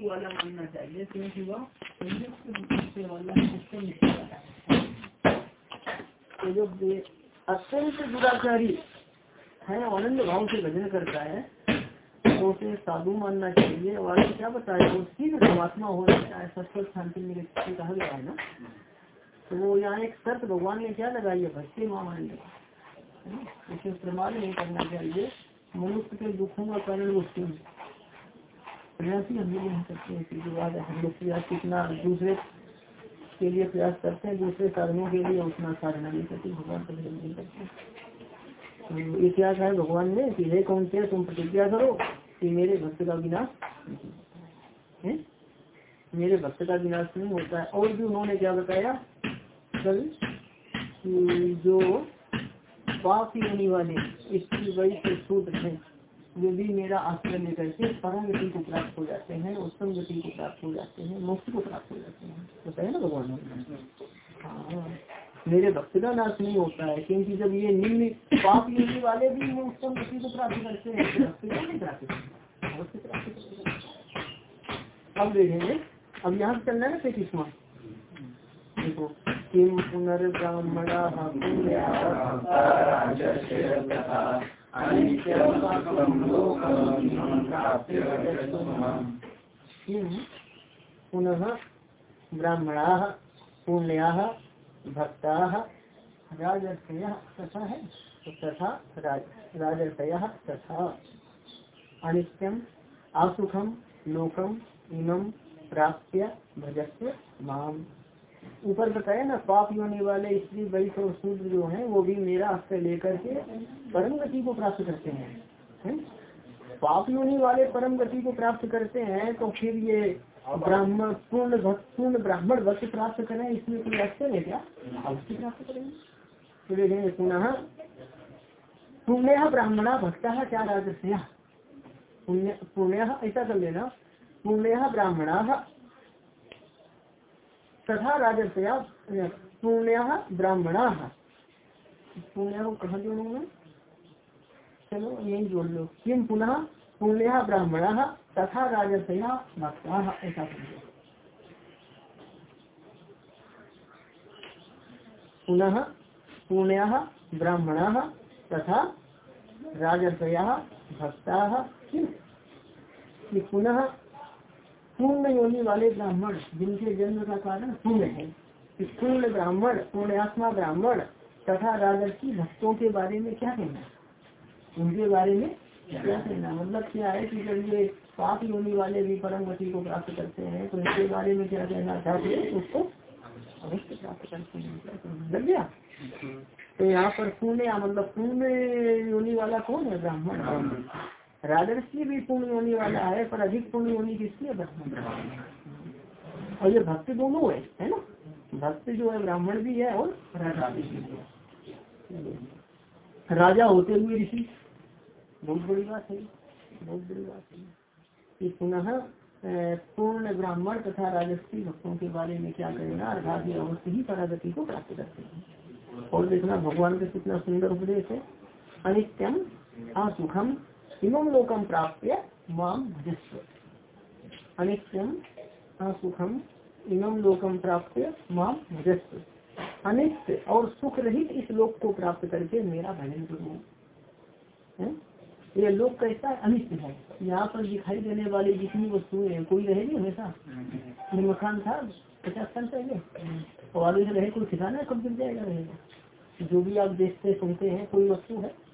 वाला मानना चाहिए क्योंकि वह से वाला तो जो अत्यंत दुराचारी है। आनंद भाव से भजन करता है तो उसे साधु मानना चाहिए, और क्या बताया वो शीघ्र परमात्मा हो? जाता है सत्सव शांति में कहा गया है ना तो वो यहाँ एक शर्त भगवान ने क्या लगाई है भक्ति मानंद उसे प्रमाण नहीं करना चाहिए। मनुष्य के दुखों का कारण वो प्रयास ही हम लोग करते हैं कि बात है हम लोग प्रयास कितना दूसरे के लिए प्रयास करते हैं, दूसरे साधनों के लिए उतना साधना नहीं करते, भगवान का भजन नहीं करते। तो ये क्या कहा भगवान ने कि हे कौन से, तुम प्रतिज्ञा करो कि मेरे भक्त का विनाश मेरे भक्त का विनाश नहीं होता है। और भी उन्होंने क्या बताया? कल जो पाप ही होने वाले, इसकी वही से शूद्र है। वे भी मेरा आश्रय लेकर के परम गति को प्राप्त हो जाते हैं उत्तम गति को प्राप्त हो जाते हैं मोक्ष को प्राप्त हो जाते हैं। तो कहे ना भगवान? हाँ। मेरे भक्त का नाश नहीं होता है, क्योंकि जब ये निम्न पाप योनि वाले भी वो उत्तम गति को प्राप्त करते हैं। अब देखेंगे, अब यहाँ चलना है ना पैतीसवा देखो किम पुनर्ब्राह्मणा पुनः ब्राह्मणा, पुण्या, भक्ता, राजर्षय तथा है? तथा राजर्षय तथा। अनित्यम असुखम लोकम इमम प्राप्य भजस्व माम। ऊपर बताया ना, पाप योनि वाले स्त्री वैश्य और शूद्र जो हैं, वो भी मेरा आश्रय लेकर के परम गति को प्राप्त करते हैं। है? पाप योनि वाले परम गति को प्राप्त करते हैं तो फिर ये ब्राह्मण, पूर्ण भक्त, पूर्ण ब्राह्मण भक्त प्राप्त करें, इसमें कोई आश्चर्य है क्या? अवश्य प्राप्त करेंगे। पुनः, पुण्य ब्राह्मणा भक्त क्या राजस्या? पुण्य पुण्य, ऐसा कर लेना, पुण्य ब्राह्मणा तथा राजस्या पुण्य ब्राह्मणा। पुण्य को कहा जोड़ू मैं चलो, यही जोड़ लो। किम पुनः? पुण्य ब्राह्मणा तथा राजस्या भक्ता, ऐसा समझो पुनः पुण्य ब्राह्मणा तथा राजस्या भक्ता पुनः पूर्ण योनि वाले ब्राह्मण, जिनके जन्म का कारण पुण्य है। पूर्ण ब्राह्मण पुण्यात्मा ब्राह्मण तथा राजर्षि भक्तों के बारे में क्या कहना उनके बारे में क्या कहना मतलब क्या है कि जब ये पाप योनि वाले भी परम गति को प्राप्त करते हैं तो इनके बारे में क्या कहना चाहते हैं? उसको अवश्य प्राप्त करते हैं? लग गया? तो यहाँ पर पुण्य मतलब पुण्य योनि वाला कौन है ब्राह्मण? राजर्षि भी पुण्य होने वाला है, पर अधिक पुण्य होने किसकी ब्राह्मण और ये भक्त दोनों है है ना? भक्त जो है, ब्राह्मण भी है और राजा भी है। राजा होते हुए ऋषि, बहुत बड़ी बात है, बहुत बड़ी बात है। कि पुनः पूर्ण ब्राह्मण तथा राजस्वी भक्तों के बारे में क्या करेगा अर्थात ये अवश्य ही परागति को प्राप्त करते हैं। और देखना, भगवान का कितना सुंदर उपदेश है। अनित्यम असुखम इमम लोकम प्राप्त माम भजस्व अनित्यम असुखम इमम लोकम प्राप्त माम भजस्व अनित्य और सुख रहित इस लोक को प्राप्त करके मेरा भजन करो। ये लोक कैसा अनित्य है। यहाँ पर दिखाई देने वाली जितनी वस्तुएँ हैं, कोई रहेगी हमेशा? मकान था, पचास साल पहले। और से रहे, कोई ठिकाना कब गिर जाएगा रहेगा। जो भी आप देखते सुनते हैं, कोई वस्तु है?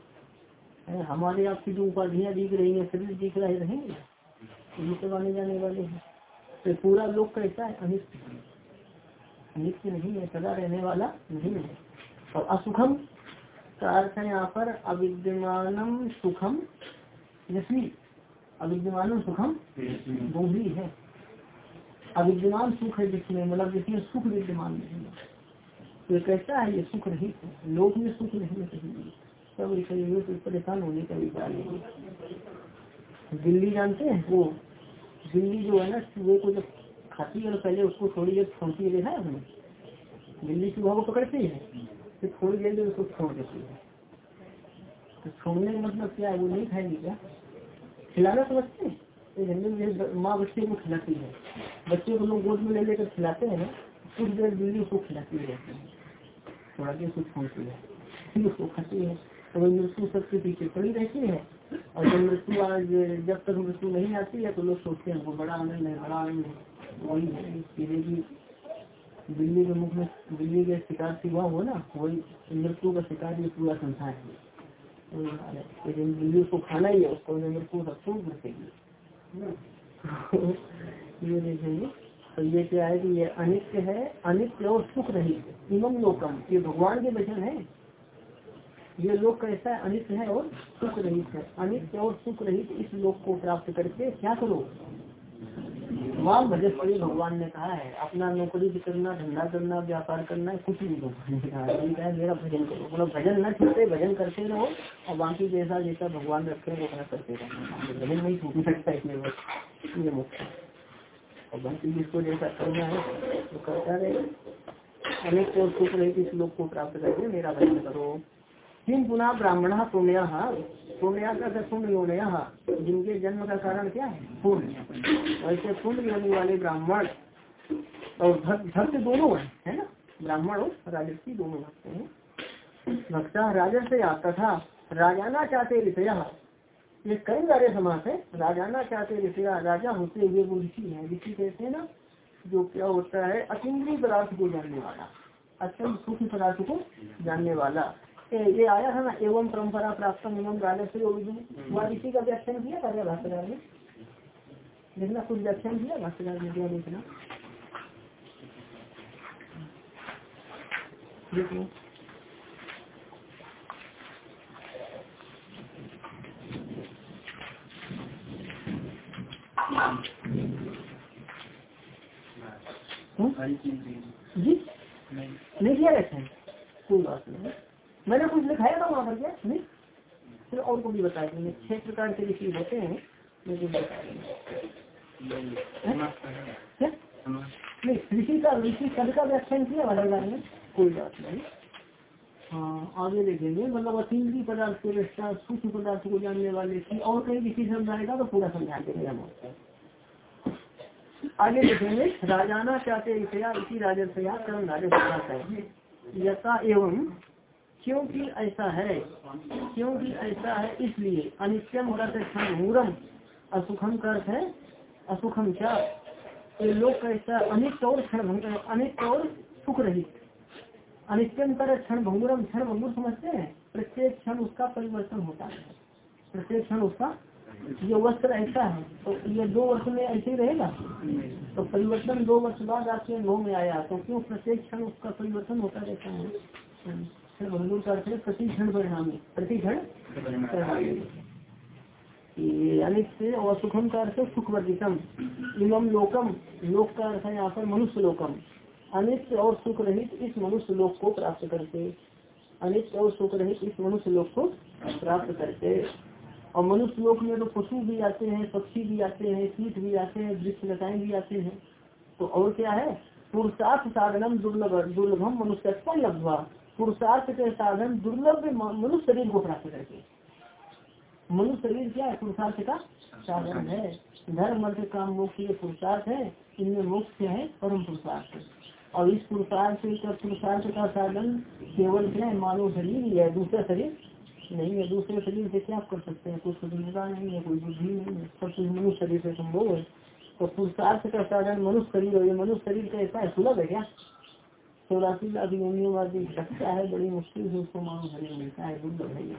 हमारे आपकी जो उपाधियाँ दिख रही है, शरीर दिख रहे रहेंगे। तो आने जाने वाले हैं। तो पूरा लोग कैसा है? अनित्य अनित्य नहीं है, सदा रहने वाला नहीं है। और असुखम, का अर्थ है यहाँ पर अविद्यमानम सुखम यशवी अविद्यमानम सुखम दोहरी है। अविद्यमान सुख है जिसमें मतलब जिसमें सुख विद्यमान नहीं है। तो कैसा है? ये सुख रहित लोक में सुख नहीं है। सब शरीर से परेशान होने का विचार है। दिल्ली जानते हैं? वो। दिल्ली जो है ना चूहे को जब खाती है और पहले उसको थोड़ी देर छोड़ती है देखा है दिल्ली चूहा को पकड़ती है फिर थोड़ी देर में उसको छोड़ देती है। तो छोड़ने का मतलब क्या है? वो नहीं खाएगी क्या? खिलाना समझते हैं? माँ बच्चे को खिलाती है। बच्चे को लोग गोद में ले लेकर खिलाते हैं ना कुछ देर बिल्ली उसको खिलाती रहती है। थोड़ा देर कुछ छोड़ती है फिर उसको खाती है। तो वही मृत्यु सबके पीछे पड़ी रहती है। और जब मृत्यु आज, जब तक मृत्यु नहीं आती है तो लोग सोचते हैं, वो बड़ा आनंद है, बड़ा आनंद है। वही है की बिल्ली के मुख में बिल्ली के शिकार से हुआ हो ना, वही मृत्यु का शिकार ये पूरा संसार है। लेकिन बिल्ली उसको खाना ही है, उसको मृत्यु सब खूब बचेगी ये देखेंगे तो ये क्या है कि ये अनित्य है, अनित्य और सुख रहित इमम लोकम ये भगवान के वचन है। ये लोक कैसा है अनित्य है और सुख रहित है। अनित्य और सुख रहित इस लोक को प्राप्त करके क्या करो? वहाँ भजस्वी भगवान ने कहा है, अपना नौकरी भी करना, धंधा करना, व्यापार करना, कुछ भी भगवान मेरा भजन करो। मतलब भजन न छूटे, भजन करते रहो और बाकी जैसा जैसा भगवान रखे, वो अपना करते रहो। भजन नहीं छूट सकता इसमें बस। ये मुख्य और बाकी जिसको जैसा करना है तो करता रहे। अनेक और सुख रहे इस लोग को प्राप्त करके मेरा भजन करो। किम पुनः ब्राह्मण पुण्य? पुण्य का पुण्य जिनके जन्म का कारण क्या है? पुण्य। वैसे पुण्य योनि वाले ब्राह्मण और भक्त दोनों है है ना? ब्राह्मण और राजस्वी दोनों भक्त हैं। से आता था राजाना चाहते ऋषया। ये कई सारे समास है। राजाना चाहते ऋषया, राजा होते हुए वो ऋषि है। ऋषि कहते हैं ना, जो क्या होता है अतिद्रीय पदार्थ को जानने वाला, अत्यंत सूक्ष्म पदार्थ को जानने वाला। ये आया था ना एवं परंपरा प्राप्त एवं राजस्व वह ऋषि का व्याख्यान किया था क्या भाष्यकार ने देखना कुछ व्याख्यान किया भाष्यकार ने दिया देखना जी? नहीं किया कोई बात नहीं। मैंने कुछ लिखाया था वहाँ पर, क्या? नहीं? फिर और को भी बता देंगे। छह प्रकार के ऋषि होते हैं। मैं कुछ बता देंगे ऋषि का, ऋषि पद का व्याख्यान किया वाला ने कोई बात नहीं। हाँ आगे देखेंगे। मतलब अतीन्द्रीय पदार्थ को रिश्ता सूक्ष्म पदार्थ को जानने वाले थी और कहीं ऋषि समझाएगा तो पूरा समझा देंगे हम आगे देखेंगे। राजाना चाहते इसी राजस्या कर्म राजस्या यथा एवं क्योंकि ऐसा है, क्योंकि ऐसा है इसलिए अनित्यम क्षण मूरम, असुखम का अर्थ है, असुखम क्या ये लोग कैसा अनित्य और क्षण भंग, अनित्य और सुख रहित। अनित्यम कर क्षण भंगुरम क्षण भंगुर समझते हैं, प्रत्येक क्षण उसका परिवर्तन होता है। प्रत्येक क्षण उसका जो वस्त्र ऐसा है तो ये दो वर्ष में ऐसे ही रहेगा? तो परिवर्तन दो वर्ष बाद आपके अनुभव में आया तो क्यों प्रत्येक क्षण उसका परिवर्तन होता रहता है? भंगुर का अर्थ है प्रतिक्षण परिणामी प्रतिक्षण अनित्य और सुखम का अर्थ है सुखवर्जितम। इमम लोकम लोक का अर्थ है यहाँ पर मनुष्य लोकम। अनित्य और सुख रहित इस मनुष्य लोक को प्राप्त करते। अनित्य और सुख रहित इस मनुष्य लोक को प्राप्त करते। और मनुष्य लोक में तो पशु भी आते हैं, पक्षी भी आते हैं, कीट भी आते हैं, वृक्ष लताएँ भी आते हैं। तो और क्या है? पुरुषार्थ साधनम दुर्लभ दुर्लभम मनुष्य लब्धवा। पुरुषार्थ के साधन दुर्लभ मनुष्य शरीर को प्राप्त करके। मनुष्य शरीर क्या है? पुरुषार्थ का साधन है। धर्म अर्थ काम, मोक्ष ये पुरुषार्थ है। इनमें मोक्ष है? परम पुरुषार्थ। और इस पुरुषार्थ का पुरुषार्थ का साधन केवल क्या है? मानव शरीर ही है। दूसरा शरीर नहीं है। दूसरे शरीर से क्या कर सकते हैं? कोई स्वतंत्रता नहीं है, कोई बुद्धि नहीं है। सब कुछ मनुष्य शरीर से संभव है। तो पुरुषार्थ का साधन मनुष्य शरीर है मनुष्य शरीर का ऐसा है, सुलभ है क्या? चौरासी लाख योनियों वादी रखता है, बड़ी मुश्किल से उसको मानो शरीर मिलता है, दुर्लभ है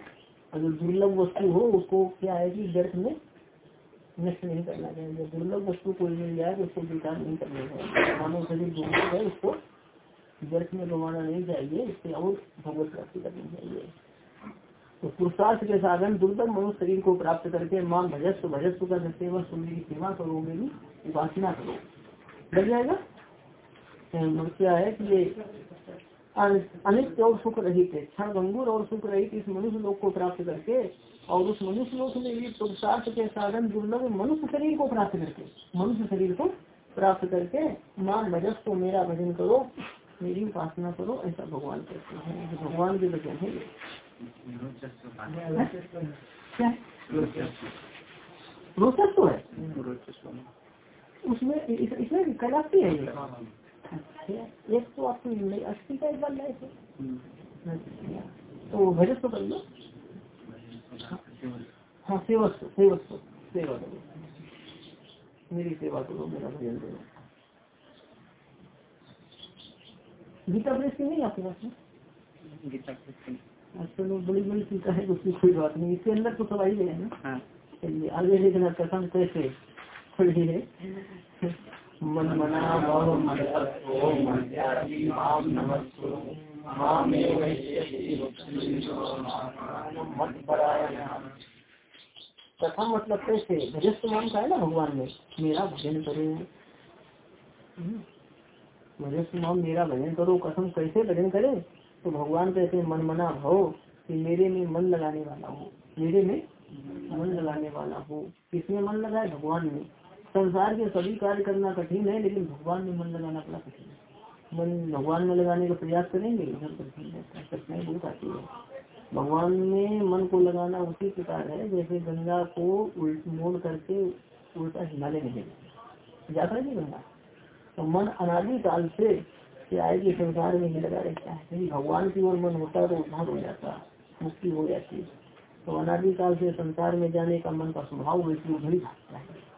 अगर दुर्लभ वस्तु हो, उसको क्या है कि व्यर्थ में नष्ट नहीं करना चाहिए। दुर्लभ वस्तु कोई मिल जाए तो उसको विकार नहीं करना चाहिए। मानव शरीर दुर्लभ है, उसको व्यर्थ में गंवाना नहीं चाहिए, इससे और भगवत प्राप्ति करनी चाहिए। तो पुरुषार्थ के साधन दुर्लभ मनुष्य शरीर को प्राप्त करके माँ भजस्व भजस्व का सेवा सुनने की सेवा करो मेरी उपासना करो लग जाएगा? क्या है कि ये अनित्य और सुख रहित है क्षण भंगुर और सुख रहित इस मनुष्य लोक को प्राप्त करके और उस मनुष्य लोक में भी पुरुषार्थ के साधन दुर्लभ मनुष्य शरीर को प्राप्त करके मनुष्य शरीर को प्राप्त करके मान भजस को मेरा भजन करो मेरी उपासना करो ऐसा भगवान कहते हैं भगवान के वचन है क्या रोचक तो है उसमें इसमें कलाती है ये अच्छा एक तो आपको अस्सी का एक बार लाए थे। अच्छा, तो भजन तो कर लो। हाँ सेवक सेवक सेवा करो मेरी सेवा करो मेरा भजन करो गीता प्रेस की नहीं आपके पास में? गीता प्रेस अच्छा लोग बड़ी बड़ी चिंता है उसकी कोई बात नहीं। इसके अंदर तो सब आई गए ना? हाँ। चलिए आगे देखना कसम कैसे कथा मतलब कैसे भजस्त मान का है ना भगवान में, मेरा भजन करो। हम्म। भजस्त मान मेरा भजन करो, कसम कैसे भजन करे? तो भगवान कैसे मन मना हो कि मेरे में मन लगाने वाला हो, मेरे में मन लगाने वाला हो। किसमें मन लगाए? भगवान में। संसार के सभी कार्य करना कठिन है, लेकिन भगवान में मन लगाना बड़ा कठिन है। मन भगवान में लगाने का प्रयास करेंगे है कठिनाई बहुत आती है। भगवान में मन को लगाना उसी प्रकार है, जैसे गंगा को मोड़ करके उल्टा हिमालय में जाता है। गंगा। तो मन अनादि काल से है कि संसार में ही लगा रहता है। यदि भगवान की ओर मन होता है तो उद्धार हो जाता, मुक्ति हो जाती। है तो अनादिकाल से संसार में जाने का मन का स्वभाव वैसे उधरी भागता है।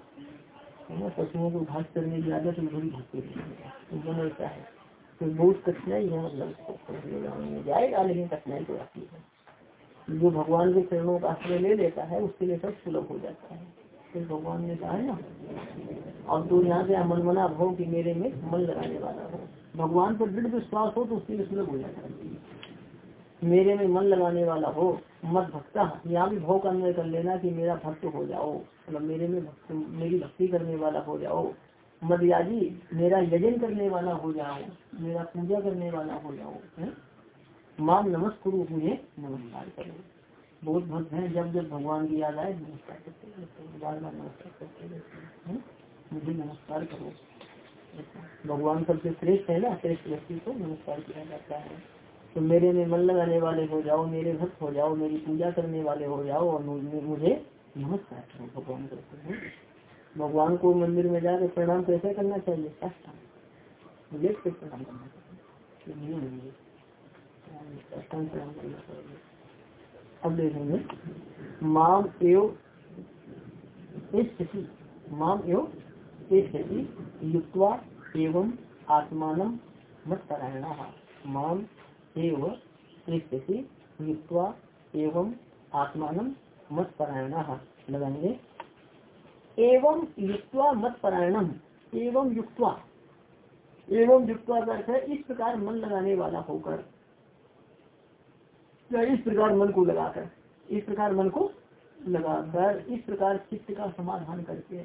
ना पशुओं को घास करने की आदत उधरी भागते तो मन ऐसा है। तो बहुत कठिनाई है मतलब जाएगा, लेकिन कठिनाई तो आती है। जो भगवान के चरणों का आश्रय ले लेता है, उसके लिए सब सुलभ हो जाता है। फिर भगवान ने कहा ना? और तो यहाँ से मन मना भाव की मेरे में मन लगाने वाला हो। भगवान पर दृढ़ विश्वास हो तो उसके लिए सुलभ हो जाता है। मेरे में मन लगाने वाला हो, मत भक्ता यहाँ भी भाव का कर लेना कि मेरा भक्त हो जाओ। मतलब मेरे में भक्त, मेरी भक्ति करने वाला हो जाओ मदयाजी मेरा यजन करने वाला हो जाओ, मेरा पूजा करने वाला हो जाओ माम नमस्कुरु मुझे नमस्कार करो। बहुत भक्त है, जब जब भगवान की याद आए, नमस्कार करते बार बार नमस्कार करते रहते मुझे नमस्कार करो। भगवान सबसे श्रेष्ठ है ना, श्रेष्ठ व्यक्ति को नमस्कार किया जाता है। तो मेरे में मन लगाने वाले हो जाओ, मेरे भक्त हो जाओ, मेरी पूजा करने वाले हो जाओ और मुझे नमस्कार करो भगवान हैं। भगवान को मंदिर में जाकर प्रणाम कैसे करना चाहिए? लेट से प्रणाम करना चाहिए। प्रणाम करना चाहिए। अब देखेंगे माम एव स्थिति। माम एव स्थिति। युक्वा एवं आत्मान मत परायण माम एव स्थिति। युक्वा एवं आत्मान मत परायण लगाएँगे। एवं युक्वा मत परायणम एवं युक्वा एवं युक्वा अर्थ है, इस प्रकार मन लगाने वाला होकर। या इस प्रकार मन को लगाकर, इस प्रकार मन को लगाकर, इस प्रकार चित्त का समाधान करके,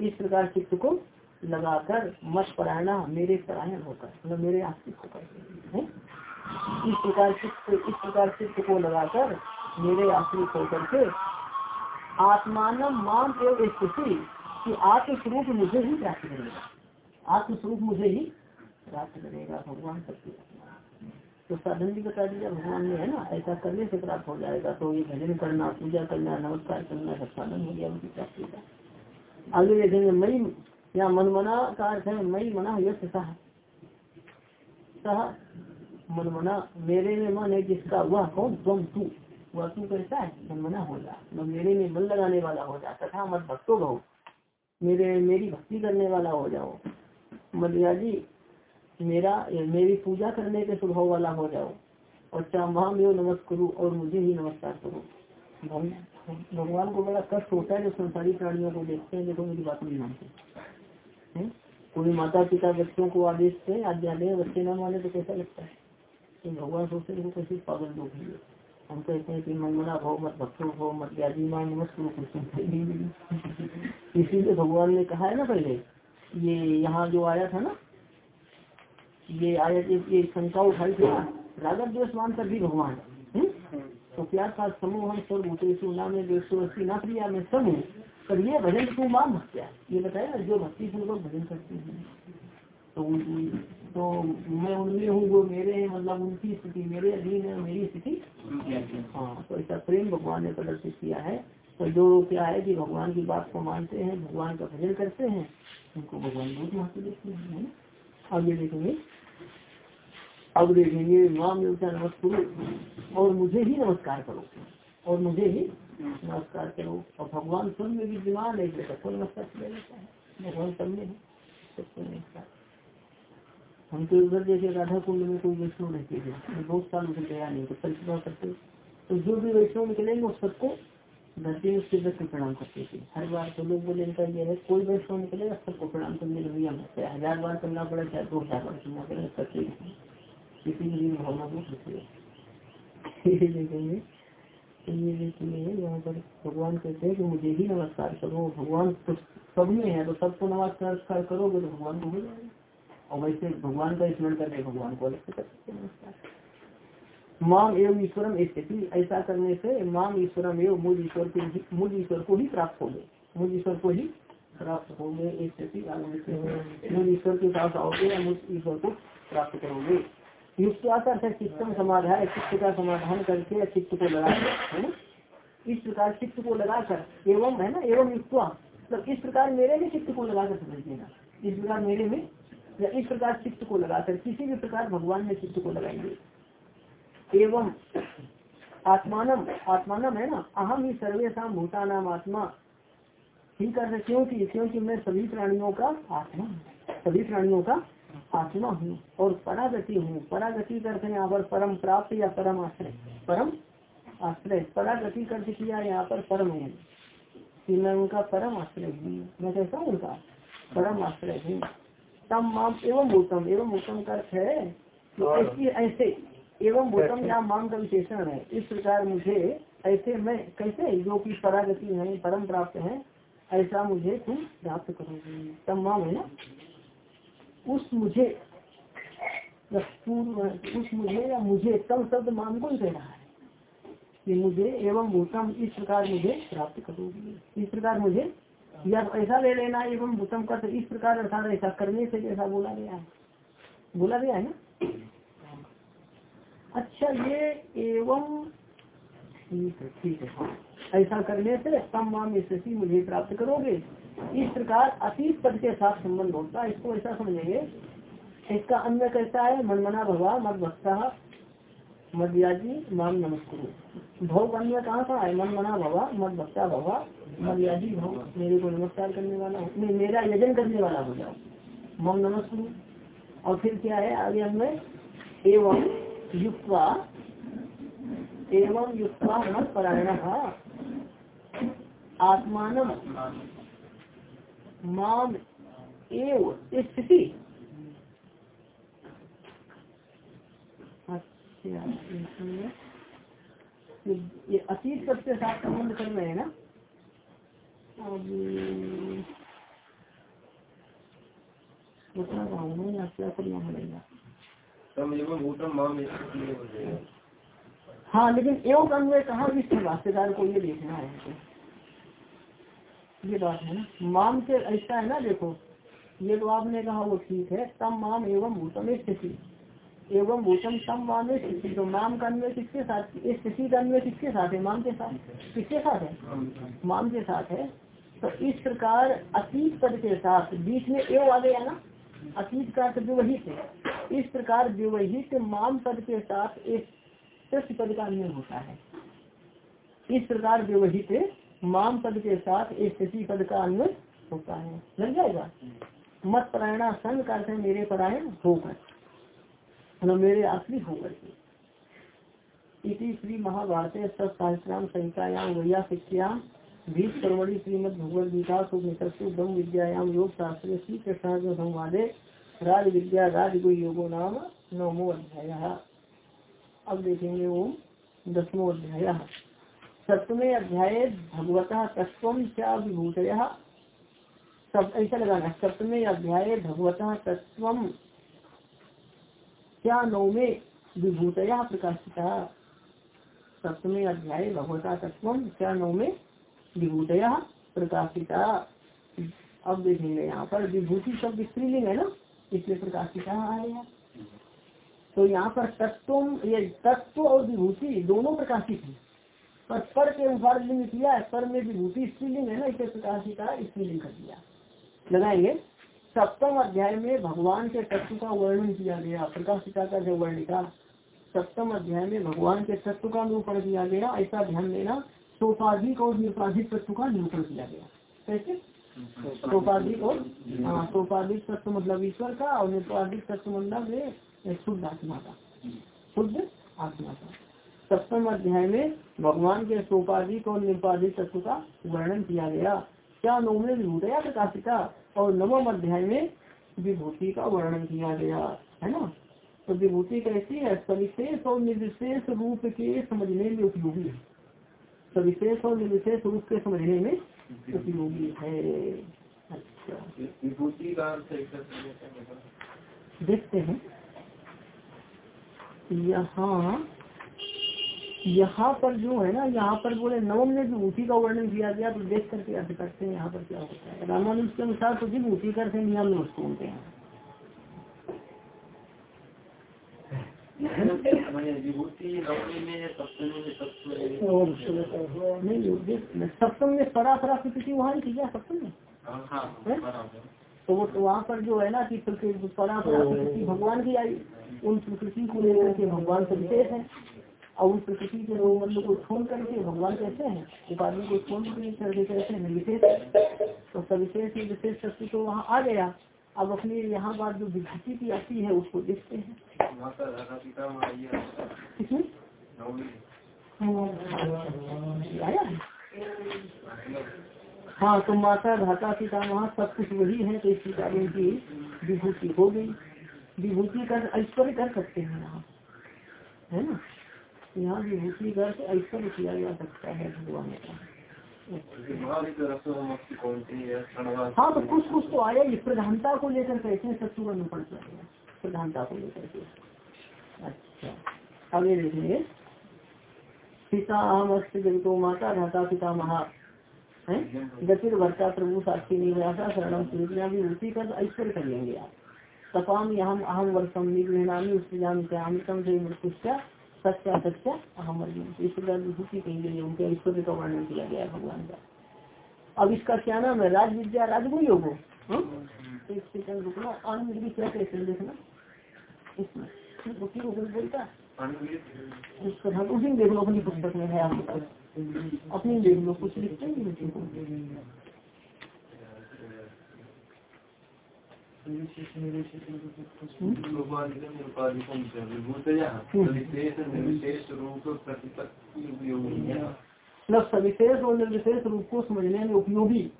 इस प्रकार चित्त को लगाकर मत परायणा मेरे परायण होकर मतलब मेरे आश्रित होकर। इस प्रकार चित्त, इस प्रकार चित्त को लगाकर मेरे आश्रित होकर के आत्मान मान एवं स्थिति कि आत्मस्वरूप मुझे ही प्राप्त करेगा। आत्मस्वरूप मुझे ही प्राप्त करेगा भगवान सबके तो साधन भी बता दिया, भगवान ने, है ना? ऐसा करने से प्राप्त हो जाएगा। तो ये भजन करना, पूजा करना, नमस्कार करना, सब साधन हो गया, उनकी प्राप्ति का आगे देखेंगे मई, या मन मना का अर्थ है, मई मना यश सह। सह मन मना मेरे में मन है जिसका, वह कौन? तुम, तू। वह तू कैसा है मन मना हो जा मतलब मेरे में मन लगाने वाला हो जा तथा मत भक्तो बहु। मेरे, मेरी भक्ति करने वाला हो जाओ। मर्यादी मेरा, मेरी पूजा करने के स्वभाव वाला हो जाओ। और चाह नमस्कार और मुझे ही नमस्कार करो। भगवान को बड़ा कष्ट होता है जो संसारी प्राणियों को देखते हैं। देखो, मेरी बात नहीं मानते। कोई माता पिता बच्चों को आदेश से आज्ञा दे, बच्चे न माने तो कैसा लगता है? तो भगवान सोचते देखो, कैसे पागल लोग हैं हम कहते हैं कि मंगला भाव मत भक्तों भाव मत यादी मान नमस्कार इसीलिए भगवान ने कहा है ना पहले, ये यहाँ जो आया था ना, ये आया, ये शंका उठाई थी। राधा द्वेष मान कर भी भगवान तो क्या था, समूह हम सर्वभूतेशु नाम अस्सी ना प्रिया में समूह, पर ये भजन तू मान भक्त्या। ये बताया, जो भक्ति पूर्वक भजन करते हैं। तो तो मैं उनमें हूँ, वो मेरे हैं मतलब उनकी स्थिति मेरे अधीन है, मेरी स्थिति। हाँ तो ऐसा प्रेम भगवान ने प्रदर्शित किया है। तो जो क्या है कि भगवान की बात को मानते हैं, भगवान का भजन करते हैं, उनको भगवान बहुत महत्व देते हैं आगे देखेंगे। अब देखेंगे माम योजना नमस्कार और मुझे ही नमस्कार करो। और मुझे ही नमस्कार करो। और भगवान स्वयं में भी विद्यमान है, इसलिए सबको नमस्कार है। भगवान सब में है, सबको नमस्कार। हम तो उधर जैसे राधा कुंड में कोई वैष्णव रहते थे बहुत साल उसे गया नहीं तो परिक्रमा करते तो जो भी वैष्णव निकलेंगे, उस सबको धरती में उसके दस प्रणाम करते थे। हर बार तो लोग बोले, इनका यह है, कोई वैष्णव निकलेगा सबको प्रणाम करने लगे हम हज़ार बार करना पड़े, चाहे दो हज़ार बार करना पड़े करते किसी भी भावना को देखिए यहाँ पर भगवान कहते हैं कि मुझे ही नमस्कार करो, भगवान तो सब में है तो सबको नमस्कार करोगे तो भगवान को हो जाएगा और वैसे भगवान का स्मरण करके भगवान को अलग से कर सकते माम एवं ईश्वरम स्थिति ऐसा करने से माम ईश्वरम एवं मुझ ईश्वर को मुझ ईश्वर को ही प्राप्त हो गए मुझ ईश्वर को ही प्राप्त हो गए मुझ ईश्वर के पास आओगे या मुझ ईश्वर को प्राप्त करोगे। युक्त अर्थ है चित्तम समाधान चित्त का समाधान करके चित्त को लगाकर है ना? इस प्रकार चित्त को लगाकर एवं, है ना? एवं युक्त मतलब इस प्रकार मेरे में चित्त को लगाकर समझ देना इस प्रकार मेरे में या इस प्रकार चित्त को लगाकर किसी भी प्रकार भगवान में चित्त को लगाएँगे। एवं आत्मानम आत्मानम है ना? अहम ही सर्वेशा भूता नाम आत्मा। ठीक है क्योंकि क्योंकि मैं सभी प्राणियों का आत्मा सभी प्राणियों का आत्मा हूँ और परागति हूँ। परागति करते यहाँ पर परम प्राप्त या परम आश्रय? परम आश्रय। परागति करते किया यहाँ पर परम है। कि मैं उनका परम आश्रय हूँ। मैं कैसा उनका। परम आश्रय हूँ। तम माम एवं भूतम एवं भूतम का अर्थ है ऐसी ऐसे एवं भूतम या माम का विशेषण है। इस प्रकार मुझे ऐसे मैं कैसे जो कि परागति है परम प्राप्त है ऐसा मुझे तुम प्राप्त करोगे। तम माम है ना? उस मुझे उस मुझे या मुझे तम शब्द माम को कह रहा है? कि मुझे एवं भूतम इस प्रकार मुझे प्राप्त करोगे। इस प्रकार मुझे या ऐसा ले लेना, एवं भूतम का इस प्रकार अर्थात ऐसा करने से जैसा बोला गया है। बोला गया है ना? अच्छा ये एवं ठीक है ठीक है। ऐसा करने से तम माम स्थिति मुझे प्राप्त करोगे। इस प्रकार अतीत पद के साथ संबंध होता है। इसको ऐसा समझेंगे। इसका अन्य कैसा है, मनमना भगवा मत भक्ता मध्याजी माम नमस्कुरु भव अन्य कहाँ का है मनमना भवा मत भक्ता भवा मध्याजी भव मेरे को नमस्कार करने वाला हो। नहीं मेरा यजन करने वाला हो जाओ। मम नमस्कुरु और फिर क्या है? आगे हमें एवं युक्वा एवं युक्वा मत परायण आत्मान। माम एव स्थिति। अच्छा ये अतीत पद के साथ संबंध कर रहे हैं ना? अब बता रहा हूँ या क्या करना पड़ेगा हाँ लेकिन एवं अन्वय कहा इस भाष्यकार को ये देखना है? ये बात है ना? माम से ऐसा है ना देखो ये तो आपने कहा वो ठीक है तम माम एवं भूतम स्थिति एवं भूतम तम माम तो माम का अन्वय किसके साथ स्थिति का अन्वय किसके साथ है, माम के साथ? किसके साथ है? माम के साथ है। तो इस प्रकार अतीत पद के साथ, बीच में एव आ गया ना? अतीत का व्यवहित है। इस प्रकार व्यवहित माम पद के साथ एक सृष्टि पद का अन्वय होता है। इस प्रकार व्यवहित माम पद के साथ एक स्थिति पद का अन्वय होता है। लग जाएगा? मत परायणा संघ का मेरे परायण होकर मतलब मेरे आखिरी होकर इसी श्री महाभारत सहस्राम संहितायाम वैया शिक्षा बीस परवड़ी श्रीमद भगवद गीता ब्रह्म विद्यायाम योग शास्त्र श्री कृष्ण संवादे राज विद्या राजगुरु योगो नाम नवमो अध्याय। अब देखेंगे ओम दसमो अध्याय। सप्तमे अध्याय भगवता तत्व क्या विभूत सब ऐसा लगाना सप्तमे अध्याय भगवता तत्व क्या नौमे विभूत प्रकाशिता? सप्तमे अध्याय भगवता तत्व क्या नौमे विभूतया प्रकाशिता? अब देखेंगे यहाँ पर विभूति शब्द स्त्रीलिंग है ना? इसलिए प्रकाशिता आया तो यहाँ पर तत्व ये तत्व और विभूति दोनों प्रकाशित है। पर पर के अनुसार लिंग किया है पर में विभूति स्त्रीलिंग है ना, इसे प्रकाशिता स्त्रीलिंग कर दिया। लगाएँगे? सप्तम अध्याय में भगवान के तत्व का वर्णन किया गया प्रकाशिता का जो वर्णिका सप्तम अध्याय में भगवान के तत्व का निरूपण किया गया, ऐसा ध्यान देना, सोपाधिक और निपाधिक तत्व का निरूपण किया गया। कैसे? सोपाधिक और हाँ सोपाधिक तत्व मतलब ईश्वर का और निपाधिक तत्व मतलब शुद्ध आत्मा का। शुद्ध आत्मा का। सप्तम अध्याय में भगवान के सोपाधिक और निपाधिक तत्व का वर्णन किया गया। क्या नौमे विभूतया प्रकाशिता और नवम अध्याय में विभूति का वर्णन किया गया है ना? तो विभूति कैसी है? सविशेष और निर्विशेष रूप के समझने में उपयोगी है। सविशेष और निर्विशेष रूप के समझने में उपयोगी है। अच्छा। विभूति का देखते हैं। यहाँ यहाँ पर जो है ना, यहाँ पर बोले, नवम में विभूति का वर्णन किया गया तो देख करके अर्थ करते हैं यहाँ पर क्या होता है। रामानुज के अनुसार तो विभूति करते नियम में उसको हैं। नहीं सप्तम में परा परा प्रकृति वहाँ नहीं क्या, सप्तम में? तो वो वहाँ पर जो है ना कि परा परा भगवान की आई, उन प्रकृति को लेकर के भगवान से विशेष है। और उस प्रकृति के लोग मतलब को छोड़ करके भगवान कैसे हैं उपाधि को छोड़ करके कैसे हैं निर्विशेष तो सविशेष विशेष शक्ति तो वहाँ आ गया। अब अपनी यहाँ बात जो विभूति की आती है उसको देखते हैं। आया हाँ? तो माता धाता पिता वहाँ सब कुछ वही है तो इस प्रकार उनकी विभूति हो गई। विभूति कर ऐश्वर्य कर सकते हैं यहाँ है ना? यहाँ विभूति कर ऐश्वर्य किया जा सकता है भगवान का। हाँ तो कुछ कुछ तो आया ही, प्रधानता को लेकर कैसे शत्रु का निरूपण किया प्रधानता को लेकर के। अच्छा आगे देखेंगे पिता अहम अस्त जगतो माता धाता पिता महा है? गतिर भरता प्रभु साक्षी निवासा शरणम सुविधा विभूति कर ऐश्वर्य कर लेंगे आप। तपाम यहाँ अहम वर्षम निगृहणामी उत्तम से मृत्युष्या सच्चा सच्चा अहम अर्जुन प्रकार विभूति कही गई है उनके ऐश्वर्य का वर्णन किया गया भगवान का। अब इसका क्या नाम है? राज विद्या राजगुण योग एक सेकंड रुकना। आनंद क्या कहते देखना? इसमें। कुछ बोलता? उस देख लो, अपनी पुस्तक में है अपनी देख लो, कुछ लिखते हैं बुद्धि को मतलब सविशेष और निर्विशेष रूप को समझने में उपयोगी।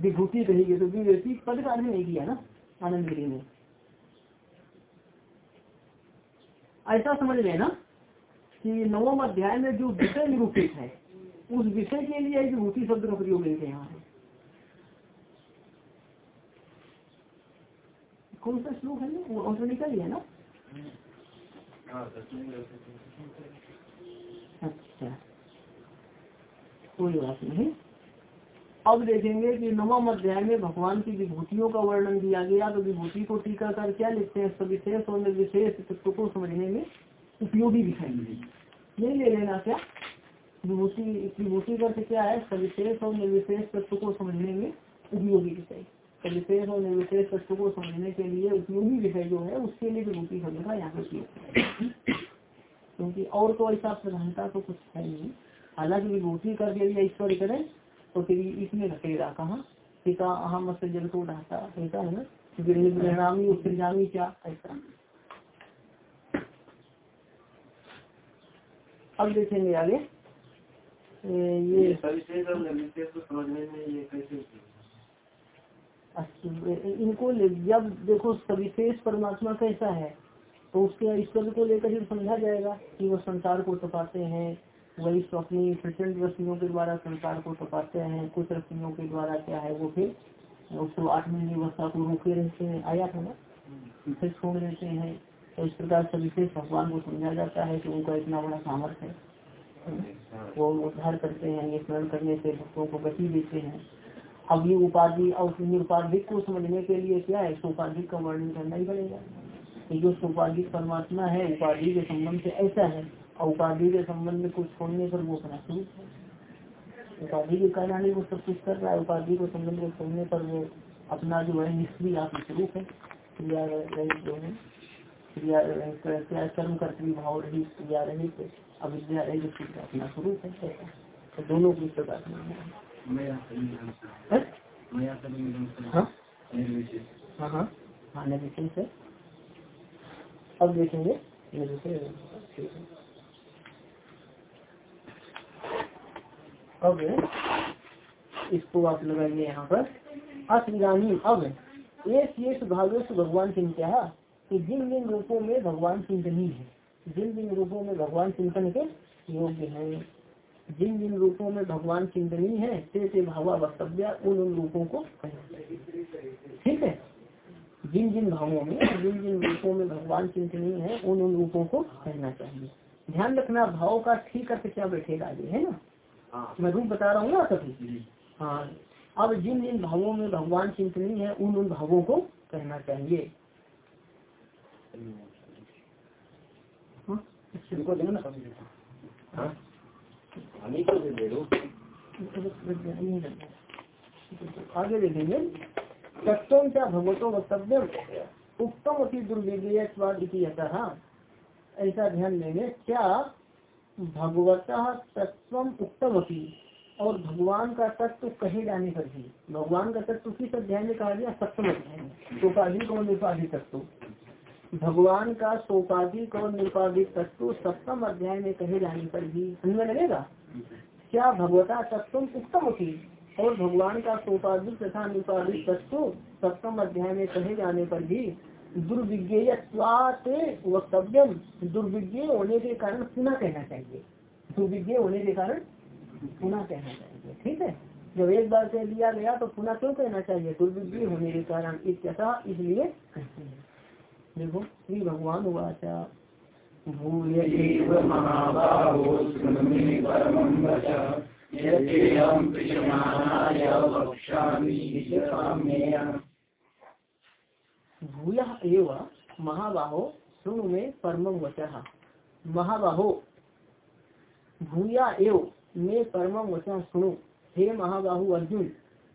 विभूति कहेगी तो विभूति पद का नहीं किया ना आनंद गिरी ने ऐसा समझ लेना कि नवम अध्याय में जो विषय निरूपित है उस विषय के लिए विभूति शब्द का प्रयोग लेते यहाँ है कौन सा श्लोक है वो ऑटो निकल है ना? अच्छा। कोई बात नहीं। अब देखेंगे कि नवम अध्याय में भगवान की विभूतियों का वर्णन किया गया तो विभूति को टीकाकार क्या लिखते हैं? सविशेष और निर्विशेष तत्व को समझने में उपयोगी दिखाई नहीं ले लेना क्या? विभूति विभूति का क्या है? सविशेष और निर्विशेष तत्व को समझने में उपयोगी विषय सविशेष और निर्विशेष तत्व को समझने के लिए उपयोगी विषय जो है, उसके लिए विभूति शब्द का यहाँ पर क्योंकि और तो ऐसा प्रधानता तो कुछ है नहीं। हालाँकि विभूति कर यदि ऐश्वर्य करे तो फिर इसमें घटेगा कहाँ? पिता, अहम मत जल को ढाता ऐसा है ना? परिणामी उत्तरजामी क्या? ऐसा। अब देखेंगे आगे। ये समझने में ये कैसे इनको जब देखो सविशेष परमात्मा कैसा है तो उसके ईश्वर को लेकर ही समझा जाएगा कि वो संसार को तपाते हैं, वही स्वप्नी प्रचंड रश्मियों के द्वारा संसार को तपाते हैं, कुछ रश्मियों के द्वारा क्या है वो फिर? उसको महीने अवस्था को रोके रहते हैं। आया था ना? फिर छोड़ देते हैं। तो इस प्रकार सविशेष भगवान को समझा जाता है कि उनका इतना बड़ा सामर्थ्य है। वो उद्धार करते हैं, ये स्मरण करने से भक्तों को गति देते हैं। ये उपाधि और निरुपाधिक को समझने के लिए क्या है? सोपाधिक का वर्णन करना ही पड़ेगा। जो सोपाधिक परमात्मा है, उपाधि के संबंध से ऐसा है, और उपाधि के संबंध को छोड़ने पर वो अपना स्वरूप है। उपाधि के कारण ही वो सब कुछ कर रहा है, उपाधि को संबंध को छोड़ने पर वो अपना जो है, निष्क्रिय आत्म स्वरूप है। क्रिया रहित जो है, क्रिया कर्म कर्तव्य भाव रहित, क्रिया रहित, अविद्या रहित, अपना स्वरूप है तो दोनों की प्रकार हाँ। हाँ अब देखेंगे अब इसको आप लगाएँगे यहाँ पर असविधानी अब एक ये भावेश भगवान चिंता कि जिन जिन रूपों में भगवान चिंतनी है जिन जिन रूपों में भगवान चिंतन के योग्य है जिन जिन रूपों में भगवान चिंतनी है ते ते भावा वक्तव्य उन उन रूपों को ठीक है? जिन जिन भावों में जिन जिन रूपों में भगवान चिंतनी है उन उन रूपों को कहना चाहिए। ध्यान रखना भाव का ठीक अर्थ क्या बैठेगा आगे है ना? हाँ। मैं रूप बता रहा हूँ ना कभी? हाँ। अब जिन जिन भावों में भगवान चिंतनी है उन उन भावों को कहना चाहिए। हाँ? हाँ? आगे देखेंगे तत्व क्या भगवतो वक्तव्य उत्तम अति दुर्विज्ञवाद ऐसा ध्यान देंगे, क्या भगवता तत्व उत्तम अति और भगवान का तत्व कहे जाने पर भी? भगवान का तत्व किस अध्याय में कहा गया? सप्तम अध्याय में। सोपाधिक और निपाधिक तत्व। भगवान का सोपाधिक और निपाधिक तत्व सप्तम अध्याय में कहे जाने पर भी समझ लगेगा। क्या भगवता तत्व उत्तम थी और भगवान का सोपाधिक तथा निपाधिक तत्व सप्तम अध्याय में कहे जाने पर भी दुर्विज्ञ वक्तव्यम। दुर्विज्ञ होने के कारण पुनः कहना चाहिए। दुर्विज्ञ होने के कारण पुनः कहना चाहिए। ठीक है? जब एक बार कह दिया गया तो पुनः क्यों कहना चाहिए? दुर्विज्ञ होने के कारण इत्यथा इसलिए कहते हैं। देखो श्री भगवान, हुआ भूय एवं महाबाहो सुन में परम वचः। महाबाहो, भूया एव में परम वचन सुनो हे महाबाहु अर्जुन,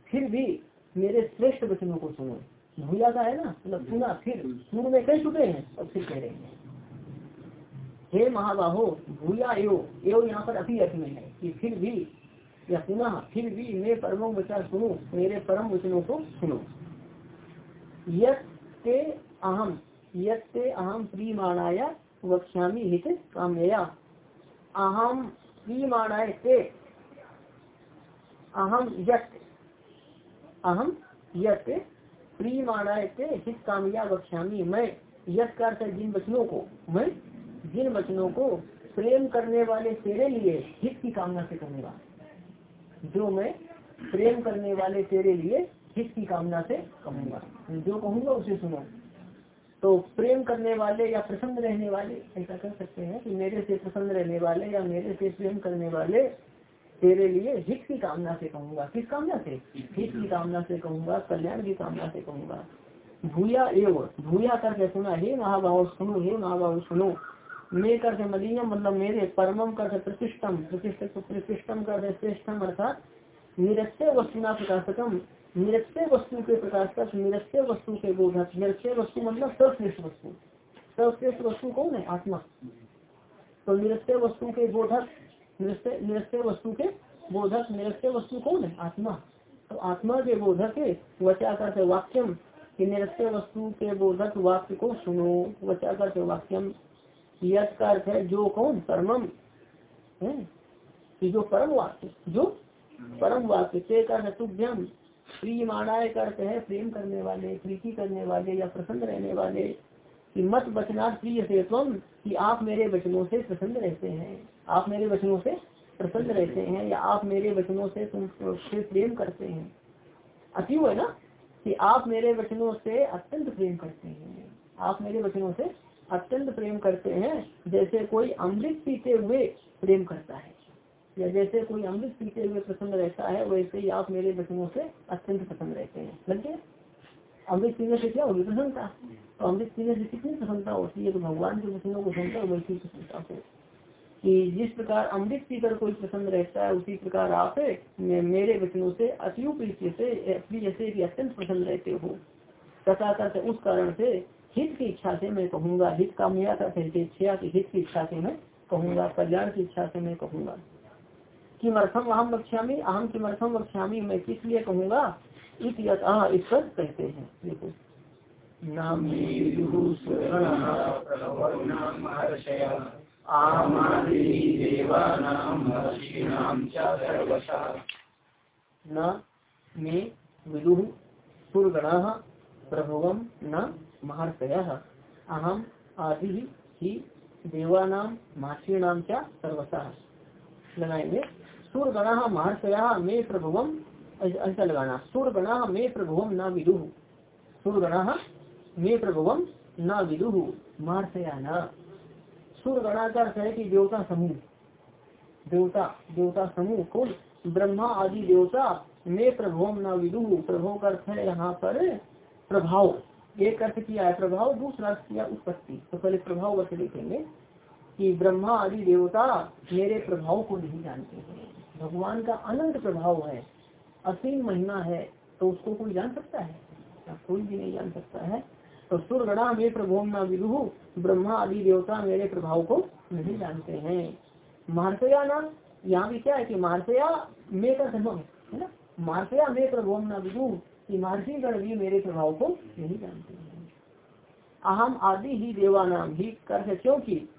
फिर भी मेरे श्रेष्ठ वचनों को सुनो। भूया का है ना? मतलब सुना फिर सुन में कह चुके हैं और फिर कह रहे हैं। हे महाबाहो भूया एव एव यहाँ पर अभी अर्थ में है कि फिर भी या सुना फिर भी मैं परम वचन सुनो मेरे परम वचनों को सुनो। ये अहम ये अहम प्रीमाणाया वक्ष्यामी हित कामया अहम प्रीमाणाय ते अहम यत अहम यत प्रीमाणाय हित कामया वक्ष्यामी मैं यत कर जिन वचनों को, मैं, जिन वचनों को प्रेम करने वाले तेरे लिए, हित की कामना से कहूँगा जो मैं प्रेम करने वाले तेरे लिए, हित की कामना से कहूँगा जो कहूँगा उसे सुनो। तो प्रेम करने वाले या प्रसन्न रहने वाले, ऐसा कर सकते हैं कि मेरे से प्रसन्न रहने वाले या मेरे से प्रेम करने वाले तेरे लिए हित की कामना से कहूँगा। किस कामना से? हित की कामना से कहूँगा, कल्याण की कामना से कहूँगा। भूया एवं, भूया करके सुना, हे महाभाव, सुनो, हे महाभाव, सुनो। मैं करके मलियम मतलब मेरे परमम कर प्रतिष्ठम, प्रतिष्ठ प्रतिष्ठम कर श्रेष्ठम, अर्थात निरस्य वस्तुना प्रकाशकम निरस्य वस्तु के प्रकाश का निरस्य वस्तु के बोधक निरस्य वस्तु मतलब सर्वश्रेष्ठ वस्तु। सर्वश्रेष्ठ वस्तु कौन है? आत्मा। तो निरस्य वस्तु के बोधक निरस्य वस्तु के बोधक निरस्य वस्तु कौन है? आत्मा। तो आत्मा के बोधक वचा कर वाक्यम कि निरस्य वस्तु के बोधक वाक्य को सुनो। वचा कर वाक्यम यश का अर्थ है जो कौन? परमम। है? कि जो परम वाक्य, जो परम वाक्य, ते का तुभ्यम। प्रिय मानाय करते हैं, प्रेम करने वाले, प्रीति करने वाले या प्रसन्न रहने वाले। कि मत बचना प्रिय से तुम कि आप मेरे वचनों से प्रसन्न रहते हैं। आप मेरे वचनों से प्रसन्न रहते हैं या आप मेरे वचनों से तुम से प्रेम करते हैं। अति है ना कि आप मेरे वचनों से अत्यंत प्रेम करते हैं। आप मेरे वचनों से अत्यंत प्रेम करते हैं, जैसे कोई अमृत पीते हुए प्रेम करता है। या जैसे कोई अमृत पीते हुए प्रसन्न रहता है, वैसे ही आप मेरे वचनों से अत्यंत प्रसन्न रहते हैं। अमृत पीने से क्या होगी प्रसन्नता तो अमृत पीने से कितनी प्रसन्नता होती है तो भगवान के वचनों को सुनकर वैसी प्रसन्नता हो कि जिस प्रकार अमृत पीकर कोई प्रसन्न रहता है उसी प्रकार आप मेरे वचनों से अति प्रीति से कि अत्यंत प्रसन्न रहते हो तथा उस कारण से हित की इच्छा से मैं कहूँगा हित का मेरा इच्छा की हित की इच्छा से मैं कहूँगा कल्याण की इच्छा से मैं कहूँगा कि मर्थम अहम बख्यामी अहम की मर्थम बख्यामी मैं किस लिए कहूँगा इस पर कहते हैं देखो नाम न मे विदुः सुरगणा प्रभुवम न महर्षय। अहम आदि ही देवानां महर्षीणाम क्या सर्वसा लगाएँगे। सुरगणा महर्षया मे प्रभुवम ऐसा लगाना। सुरगणा मे प्रभुवम न विदुः। सुरगणा मे प्रभुवम न विदुः। महर्षया न। सुरगणा का अर्थ है कि देवता समूह। देवता देवता समूह कौन? ब्रह्मा आदि देवता में प्रभुवम न विदु। प्रभु का अर्थ है यहाँ पर प्रभाव। एक अर्थ किया है प्रभाव, दूसरा किया उत्पत्ति। तो पहले प्रभाव अर्थ देखेंगे कि ब्रह्मा आदि देवता मेरे प्रभाव को नहीं जानते हैं। भगवान का अनंत प्रभाव है। असीम महिमा है तो उसको कोई जान सकता है? कोई भी नहीं जान सकता है। तो सुरगणा में प्रभु न विदु, ब्रह्मा आदि देवता मेरे प्रभाव को नहीं जानते हैं। मार्सया नाम, यहाँ भी क्या है कि मार्सया मे का संभव है ना? मार्सया में प्रभु न विदु, कि महर्षि गण भी मेरे प्रभाव को नहीं जानते हैं। अहम आदि ही देवा नाम, ही कर क्योंकि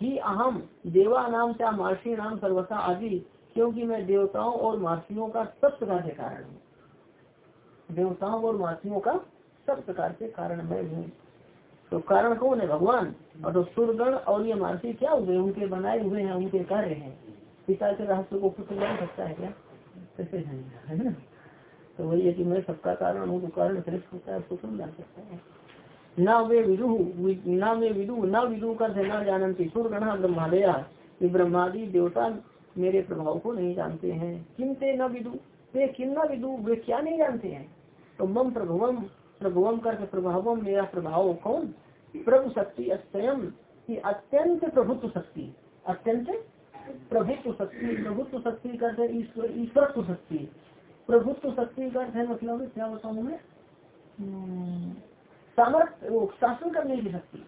ही अहम देवा नाम क्या महर्षि नाम सर्वसा आदि क्योंकि मैं देवताओं और महर्षियों का सब प्रकार से कारण हूँ। देवताओं और महर्षियों का सब प्रकार से कारण मैं हूँ। तो कारण कौन है? भगवान। और तो सुरगण और ये महर्षि क्या हुए? उनके बनाए हुए हैं, उनके कार्य हैं। पिता के रहस्य को पुत्र जान सकता है क्या? कैसे है ना? तो वही है कि मैं सबका कारण हूँ तो कारण श्रेष्ठ होता है, उसको कौन जान सकता है। न वे विदु न वे विदु, न विदु कर न जानती सूर्यगण ब्रह्मादया ब्रह्मादि देवता मेरे प्रभाव को नहीं जानते हैं। किमते न विदु वे किम न विदु वे क्या नहीं जानते हैं? तो मम प्रभुवम प्रभुवम कर प्रभावम मेरा प्रभाव कौन? प्रभु शक्ति स्वयं की अत्यंत प्रभुत्व शक्ति अत्यंत प्रभुत्व शक्ति प्रभुत्व शक्ति करते ईश्वर ईश्वरत्व शक्ति। प्रभुत्व शक्ति का अर्थ है मतलब क्या बताऊ मैं? हम्म, सामर्थ्य शासन करने की शक्ति।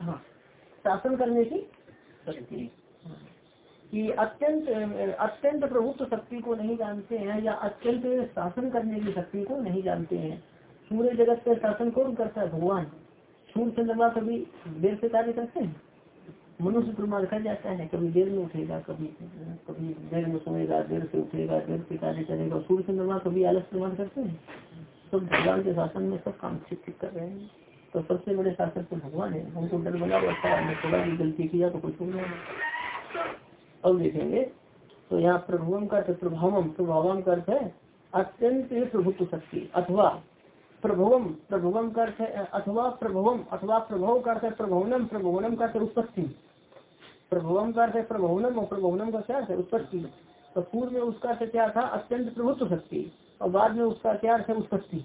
हाँ शासन करने की शक्ति। कि अत्यंत अत्यंत प्रभुत्व शक्ति को नहीं जानते हैं या अत्यंत शासन करने की शक्ति को नहीं जानते हैं। सूर्य जगत का शासन कौन करता है? भगवान। सूर्य, चंद्रमा कभी देर से कार्य करते हैं। मनुष्य प्रमाण कर जाता है। कभी देर में उठेगा, कभी कभी देर में सोएगा, देर से उठेगा, देर से कार्य करेगा। सूर्य, चंद्रमा कभी आलस प्रमाण करते हैं। सब भगवान के शासन में सब काम ठीक ठीक कर रहे हैं। तो सबसे बड़े शासक तो भगवान है। हमको डर बना रहता है थोड़ा भी गलती किया तो कुछ होगा अब देखेंगे तो यहाँ प्रभुवम का प्रभावम प्रभावम का अर्थ है अत्यंत प्रभुत्व शक्ति, अथवा प्रभुवम प्रभुवम का अर्थ है, अथवा प्रभुवम, अथवा प्रभव का अर्थ है प्रभुवनम प्रभुवनम का उत्पत्ति। प्रभुवम का अर्थ है प्रभुवनम और प्रभुवनम का क्या है उत्पत्ति। तो पूर्व में उसका अर्थ क्या था? अत्यंत प्रभुत्व शक्ति, और बाद में उसका क्या अर्थ है उत्पत्ति।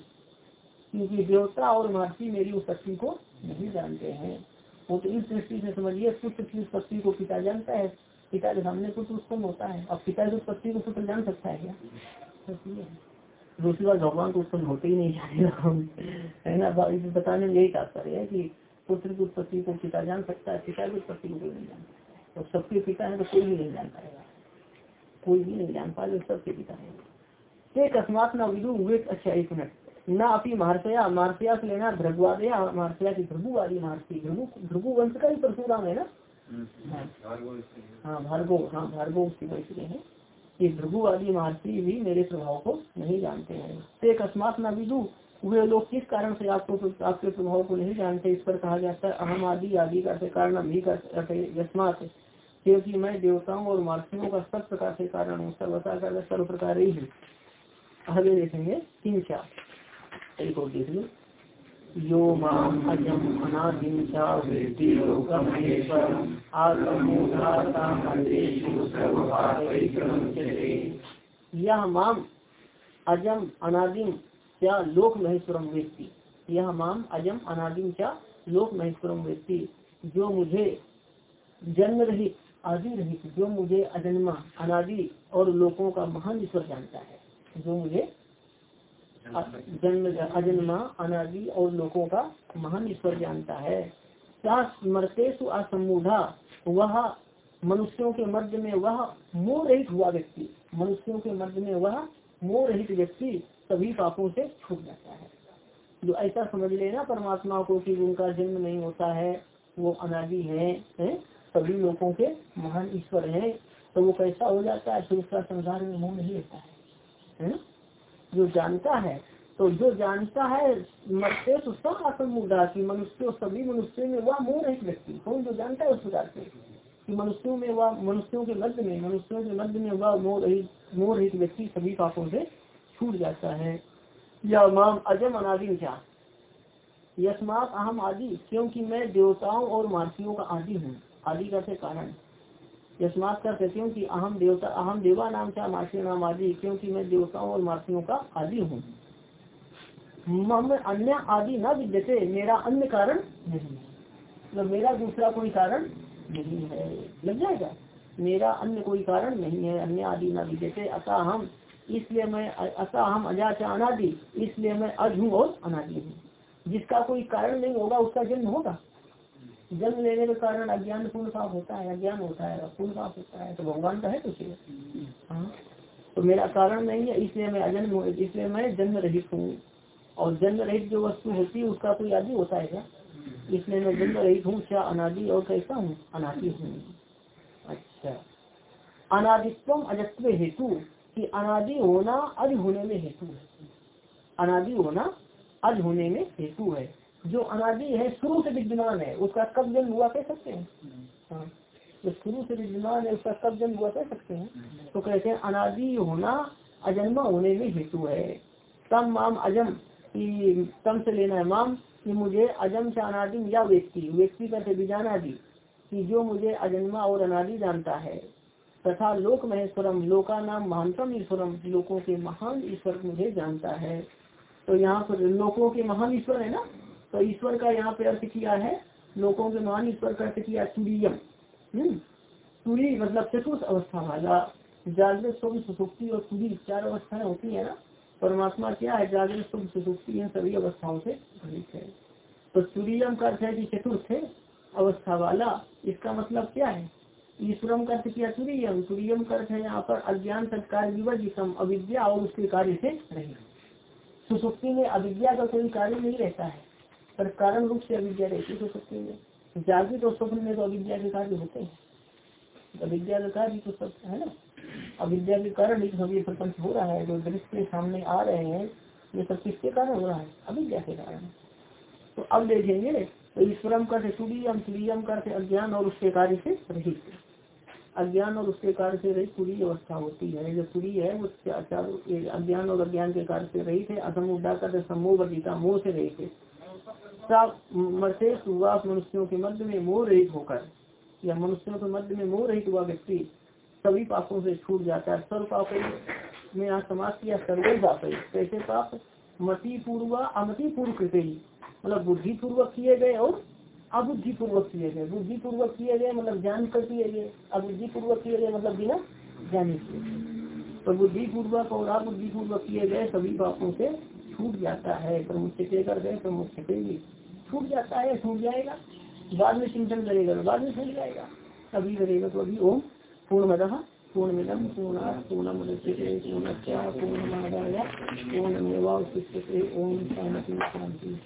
क्योंकि देवता और महर्षि मेरी उत्पत्ति को नहीं जानते हैं। वो तो इस दृष्टि से समझिए पुत्र की उत्पत्ति को पिता जानता है। पिता के सामने पुत्र उत्पन्न होता है। अब पिता की उत्पत्ति को पुत्र जान सकता है क्या? दूसरी बार भगवान को उत्पन्न होते ही नहीं जाने है ना? बताने में यही तात्पर्य है कि पुत्र की उत्पत्ति को पिता जान सकता है, पिता की उत्पत्ति को कोई नहीं जानता तो सबके पिता है तो कोई भी नहीं जान पाएगा। कोई भी नहीं जान पाएगा, सबके पिता है। एक अस्मात ना विदु हुए अच्छा एक मिनट न अपनी महर्षया महर्षया से लेना भ्रगवादया महर्षया की भ्रगुवादी महर्षि भ्रगु भ्रगु वंश का ही परशुराम है ना? हाँ भार्गो हाँ भार्गो उसकी वंश है ये भृगुवादी महर्षि भी मेरे प्रभाव को नहीं जानते हैं। तो एक अस्मात न विदु वे लोग किस कारण से आपको आपके प्रभाव को नहीं जानते? इस पर कहा जाता है, अहम आदि आदि का कारण भी यस्मात। क्योंकि मैं देवताओं और महर्षियों का सब प्रकार से कारण हूँ सर्वता का सर्व प्रकार ही हूँ। आगे देखेंगे, तीन चार। एक और देख लो यो यह माम अजम अनादिम क्या लोक महेश्वरम व्यक्ति यह माम अजम अनादिम क्या लोक महेश्वरम व्यक्ति जो मुझे जन्म रहित आदि रहित जो मुझे अजन्मा, अनादि और लोगों का महान ईश्वर जानता है, जो मुझे जन्म अजन्मा अनादि और लोगों का महान ईश्वर जानता है स्मृतेशु असमूढ़ा वह मनुष्यों के मध्य में वह मोह रहित हुआ व्यक्ति मनुष्यों के मध्य में वह मोह रहित व्यक्ति सभी पापों से छूट जाता है जो ऐसा समझ लेना परमात्मा को कि उनका जन्म नहीं होता है वो अनादि है, है? सभी लोगों के महान ईश्वर है तो वो कैसा हो जाता है फिर उसका संसार में मोह नहीं रहता है, है? जो जानता है तो जो जानता है तो सब आसन मुद्दा की, मनुष्य सभी मनुष्यों में वह मोह रहित व्यक्ति, कौन जो जानता है उस प्रकार से कि मनुष्यों में वह, मनुष्यों के मध्य में, मनुष्यों के मध्य में वह मोह रहित मोह रहित व्यक्ति सभी पापों से छूट जाता है। या माम अजम अनादि क्या? यशमात अहम आदि, क्योंकि मैं देवताओं और मार्तियों का आदि हूँ। आदि का कारण? यशमात का क्योंकि अहम देवता, अहम देवा नाम क्या मार्सी नाम आदि, क्योंकि मैं देवताओं और मार्तियों का आदि हूँ। मम अन्य आदि न विद्यते, मेरा अन्य कारण नहीं है। मतलब मेरा दूसरा कोई कारण नहीं है। लग जाएगा? मेरा अन्य कोई कारण नहीं है, अन्य आदि न विद्यते, अतः हम इसलिए मैं, अतः हम अजाचा अनादि, इसलिए मैं अज हूँ और अनादि हूँ। जिसका कोई कारण नहीं होगा, उसका जन्म होगा। जन्म लेने के कारण अज्ञान पूर्ण पाप होता है, अज्ञान होता है पूर्ण पाप होता है तो भगवान का है कुछ हाँ। तो मेरा कारण नहीं है, इसलिए मैं अजन्म इसलिए मैं जन्म रहित हूँ। और जन्म रहित जो वस्तु होती है, उसका कोई आदि होता है क्या? इसलिए मैं जन्म रहित हूँ, क्या अनादि और कैसा हूँ? अनादि हूँ। अच्छा। अनादित्व अजत्व हेतु, कि अनादि होना अज होने में हेतु है। अनादि होना अज होने में हेतु है। जो अनादि है शुरू से विद्यमान है उसका कब जन्म हुआ कह सकते हैं? हाँ जो शुरू से विद्यमान है उसका कब जन्म हुआ कह सकते हैं? तो कहते हैं अनादि होना अजन्मा होने में हेतु है। तम माम अजम की तम से लेना है माम कि मुझे अजम से अनादि या व्यक्ति व्यक्ति करते बीजानादि कि जो मुझे अजन्मा और अनादि जानता है। तथा लोक महेश्वरम लोका नाम महानतम ईश्वरम लोकों के महान ईश्वर मुझे जानता है। तो यहाँ पर लोगों के महान ईश्वर है ना? तो ईश्वर का यहाँ पे अर्थ किया है, लोगों के महान ईश्वर का अर्थ किया तुरीयम। तुरी हम्म? मतलब चतुर्थ अवस्था वाला। जागृत स्वरूप सुसुक्ति और तुरी चार अवस्थाएँ होती है ना। परमात्मा क्या है? जागृत स्वरूप सुसुक्ति इन सभी अवस्थाओं से अधिक है। तो तुरीयम का अर्थ है कि चतुर्थ अवस्था वाला। इसका मतलब क्या है? ईश्वरम का अर्थ किया तुरीयम। तुरीयम का अर्थ है यहाँ पर अज्ञान, सत्कार, विवर्जितम, अविद्या और उसके कार्य से रही सुसुक्ति में अविद्या का कोई कार्य नहीं रहता है। पर कारण रूप से अविद्या रहती है सुसुक्ति में जागृत और स्वप्न में तो अविद्या के कार्य होते हैं। अविद्या का कार्य तो सब है ना? अविद्या के कारण ही सब ये प्रपंच हो रहा है। जो दृश्य सामने आ रहे हैं, ये सब किसके कारण हो रहा है? अविद्या के कारण। तो अब देखेंगे तो ईश्वरम कर सूर्यम सूर्यम कर अज्ञान और उसके कार्य से रहित। अज्ञान और उसके कार्य से रहित पूरी अवस्था होती है। जो पूरी है, वो अज्ञान और अज्ञान के कार्य से रहित है। असम उद्दा कर मोह से रहित है। सुवास मनुष्यों के मध्य में मोह रहित होकर, या मनुष्यों के मध्य में मोह रहित हुआ व्यक्ति सभी पापों से छूट जाता है, सर्व पाप में यहाँ समाज किया सर्वे पाप कैसे पाप? मति पूर्व अमति पूर्व मतलब बुद्धि पूर्वक किए गए और अबुद्धि पूर्वक किए गए। बुद्धि पूर्वक किए गए मतलब जान कर किए गए। अबुद्धि पूर्वक किए गए मतलब बिना जाने किए। तो बुद्धि पूर्वक और अबुद्धि पूर्वक किए गए सभी पापों से छूट जाता है पर मुझसे कर गए तो मुझसे छूट जाता है, छूट जाएगा। बाद में चिंतन करेगा, बाद में छूट जाएगा। अभी करेगा तो अभी ओम पूर्ण मद पूर्ण मिलम पूर्ण पूर्ण पूर्णत्या पूर्णमादाय पूर्णमेवावशिष्यते ओम शांति शांति।